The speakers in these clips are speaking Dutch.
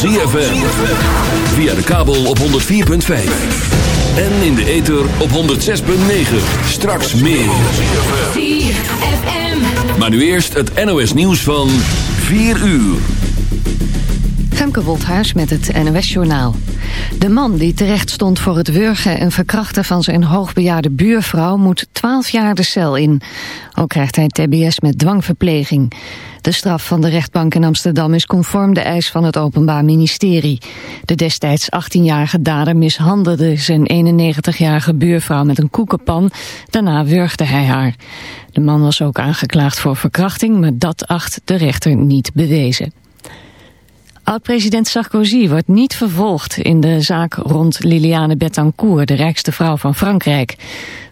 ZFM. Via de kabel op 104.5. En in de ether op 106.9. Straks meer. Maar nu eerst het NOS nieuws van 4 uur. Femke Wolthuis met het NOS-journaal. De man die terecht stond voor het wurgen en verkrachten van zijn hoogbejaarde buurvrouw moet 12 jaar de cel in. Ook krijgt hij tbs met dwangverpleging. De straf van de rechtbank in Amsterdam is conform de eis van het Openbaar Ministerie. De destijds 18-jarige dader mishandelde zijn 91-jarige buurvrouw met een koekenpan. Daarna wurgde hij haar. De man was ook aangeklaagd voor verkrachting, maar dat acht de rechter niet bewezen. Oud-president Sarkozy wordt niet vervolgd in de zaak rond Liliane Bettencourt, de rijkste vrouw van Frankrijk.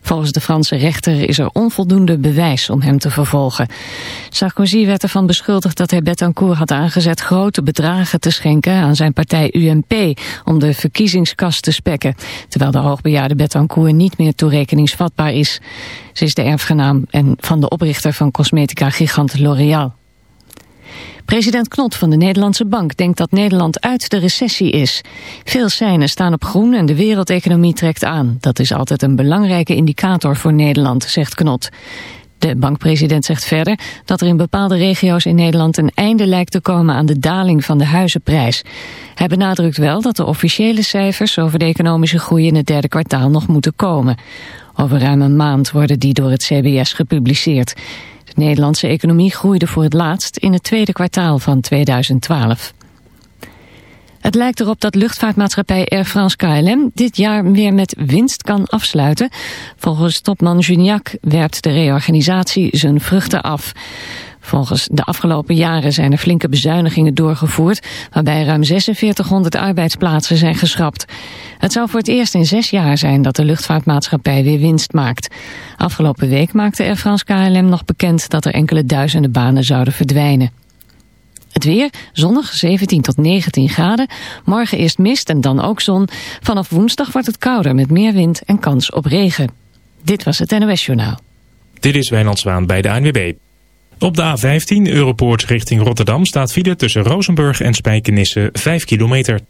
Volgens de Franse rechter is er onvoldoende bewijs om hem te vervolgen. Sarkozy werd ervan beschuldigd dat hij Bettencourt had aangezet grote bedragen te schenken aan zijn partij UMP om de verkiezingskast te spekken, terwijl de hoogbejaarde Bettencourt niet meer toerekeningsvatbaar is. Ze is de erfgenaam en van de oprichter van cosmetica-gigant L'Oréal. President Knot van de Nederlandse Bank denkt dat Nederland uit de recessie is. Veel seinen staan op groen en de wereldeconomie trekt aan. Dat is altijd een belangrijke indicator voor Nederland, zegt Knot. De bankpresident zegt verder dat er in bepaalde regio's in Nederland een einde lijkt te komen aan de daling van de huizenprijs. Hij benadrukt wel dat de officiële cijfers over de economische groei in het derde kwartaal nog moeten komen. Over ruim een maand worden die door het CBS gepubliceerd. De Nederlandse economie groeide voor het laatst in het tweede kwartaal van 2012. Het lijkt erop dat luchtvaartmaatschappij Air France KLM dit jaar weer met winst kan afsluiten. Volgens topman Juniac werpt de reorganisatie zijn vruchten af. Volgens de afgelopen jaren zijn er flinke bezuinigingen doorgevoerd... waarbij ruim 4600 arbeidsplaatsen zijn geschrapt. Het zou voor het eerst in zes jaar zijn dat de luchtvaartmaatschappij weer winst maakt. Afgelopen week maakte Air France KLM nog bekend dat er enkele duizenden banen zouden verdwijnen. Het weer, zonnig 17 tot 19 graden. Morgen eerst mist en dan ook zon. Vanaf woensdag wordt het kouder met meer wind en kans op regen. Dit was het NOS Journaal. Dit is Wijnand Zwaan bij de ANWB. Op de A15 Europoort richting Rotterdam staat file tussen Rozenburg en Spijkenisse 5 kilometer.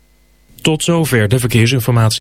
Tot zover de verkeersinformatie.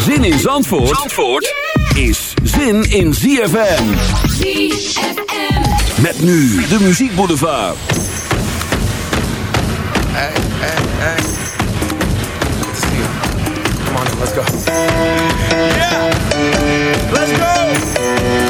Zin in Zandvoort, Zandvoort is zin in ZFM. ZFM. Met nu de Muziek Boulevard. Hey, hey, hey. Good to see you. Come on, let's go. Yeah, let's go.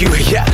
you. Yeah,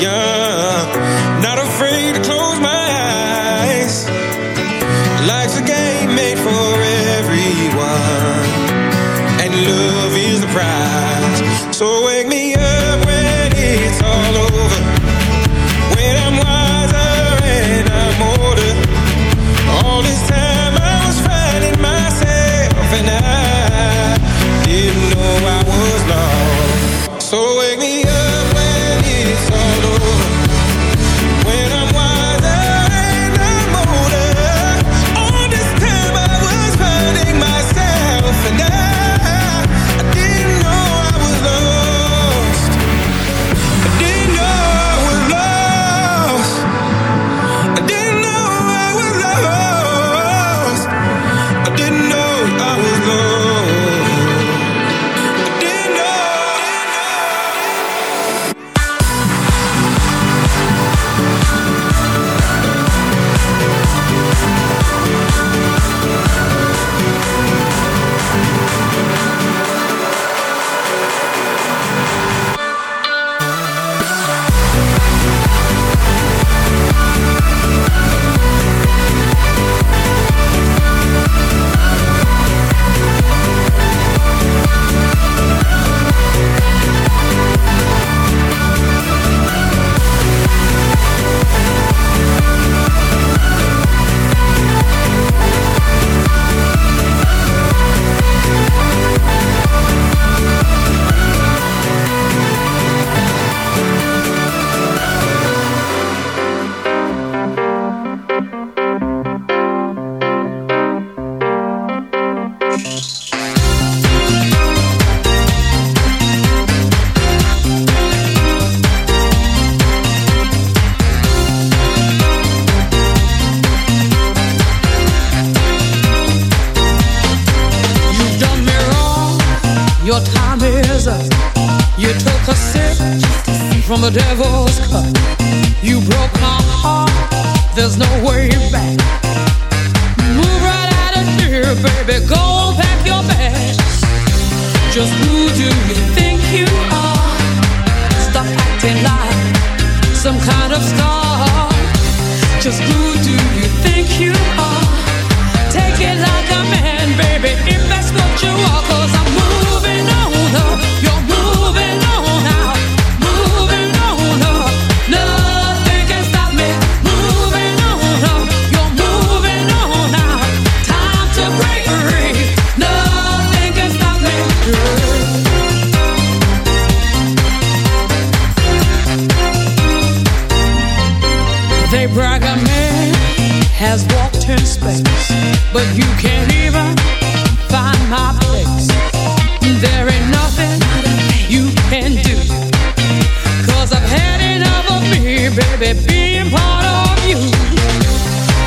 young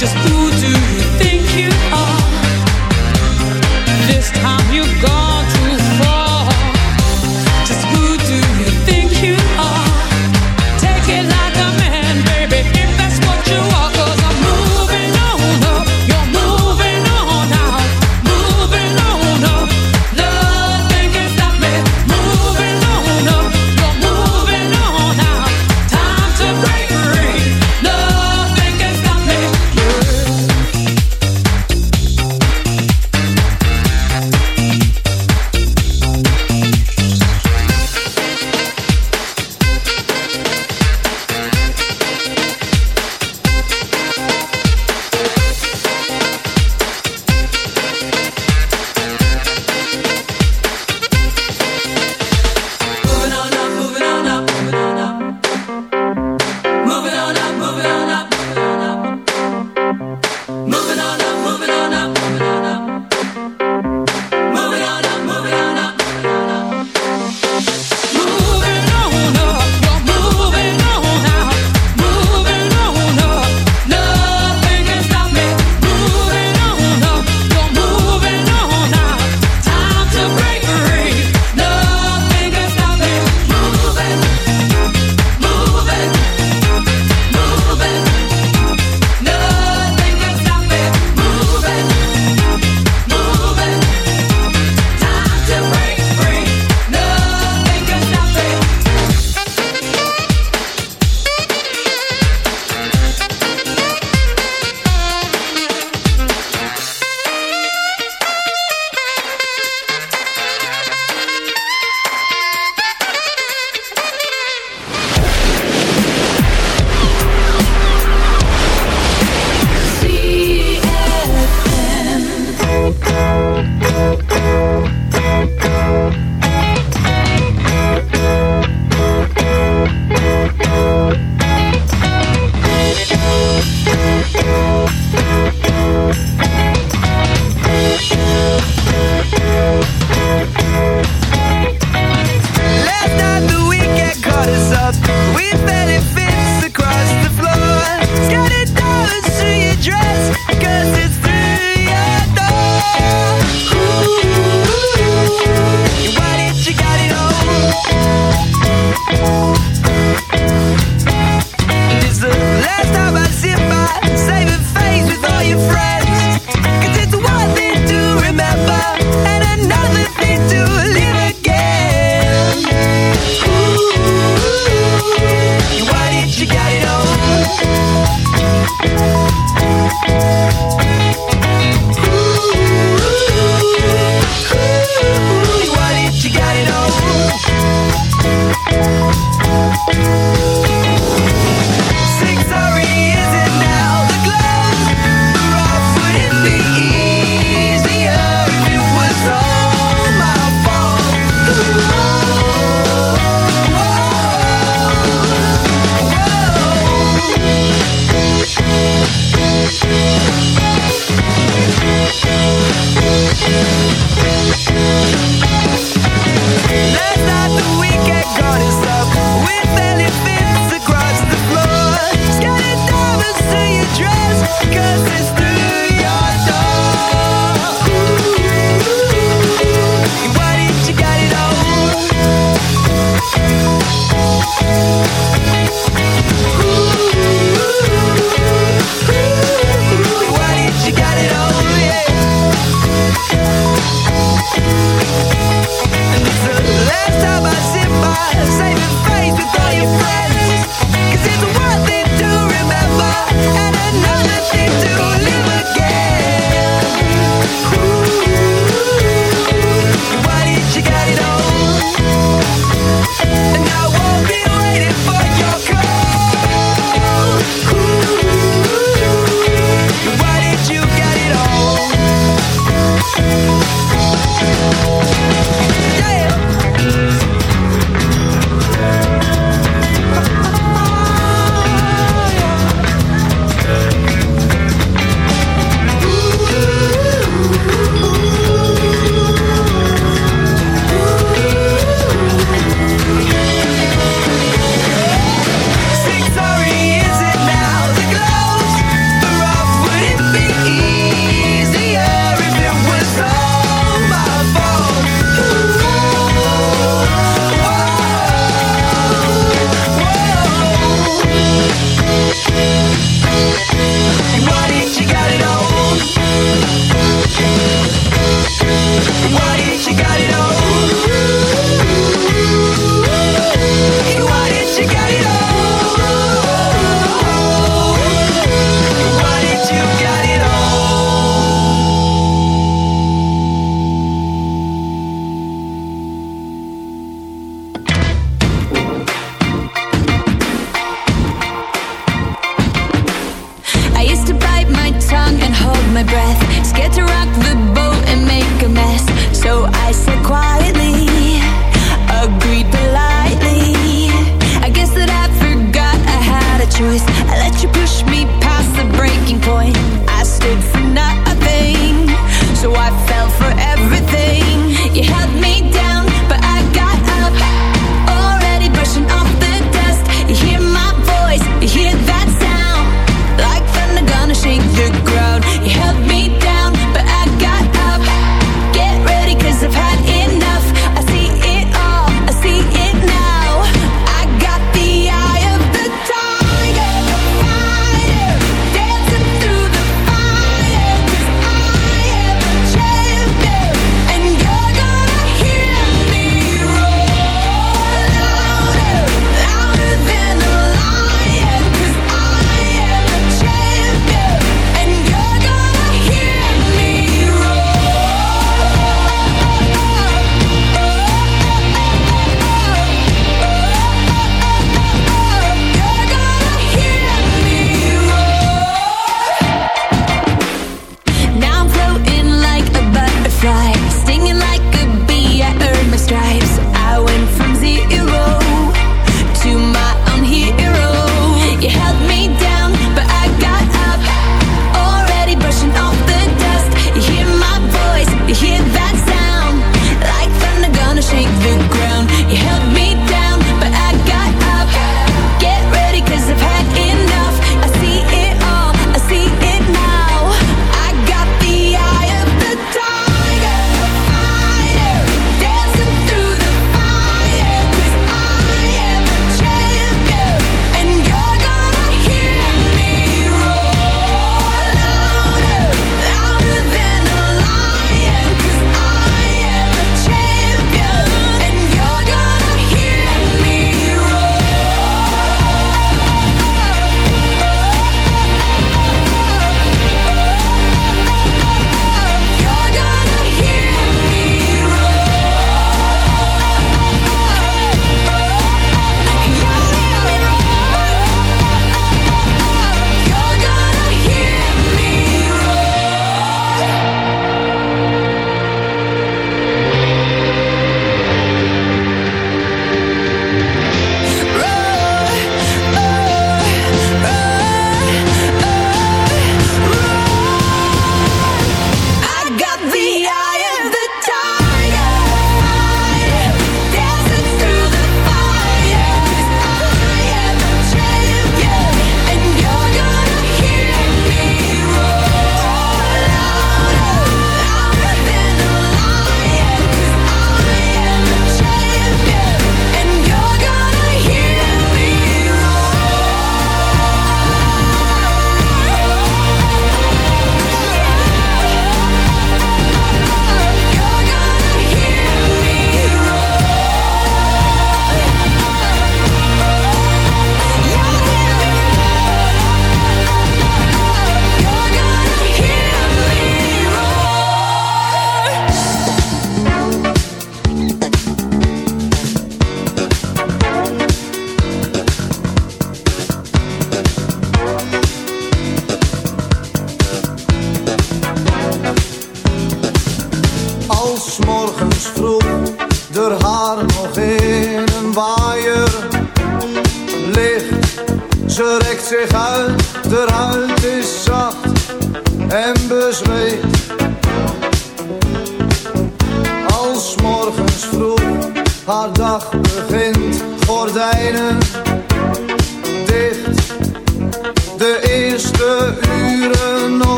Just who do you think This.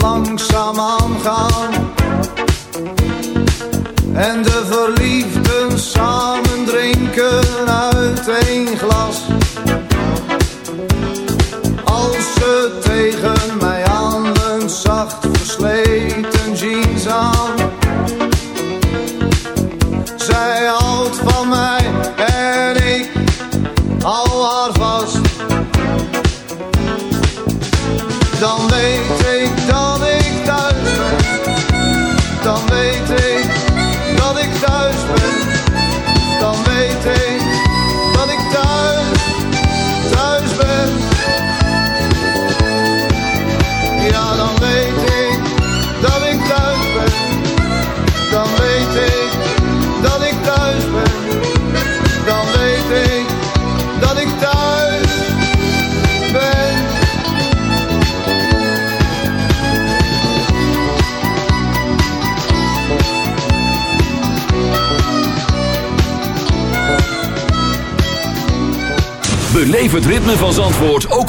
langzaam aan gaan.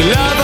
love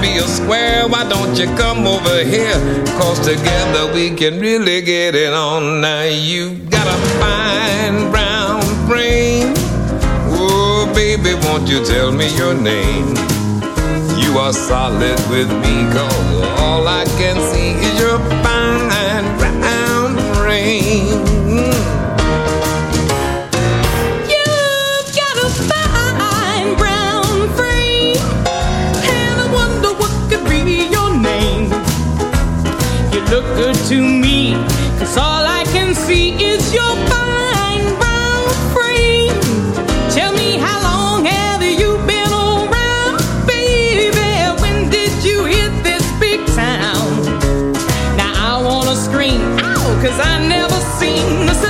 Be a square, why don't you come over here? Cause together we can really get it on. Now you got a fine brown brain. Oh, baby, won't you tell me your name? You are solid with me, cause all I can see is cause I never seen such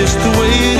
just the way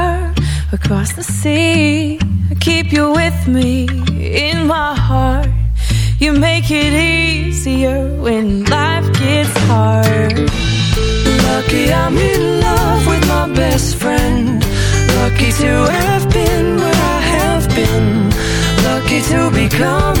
to become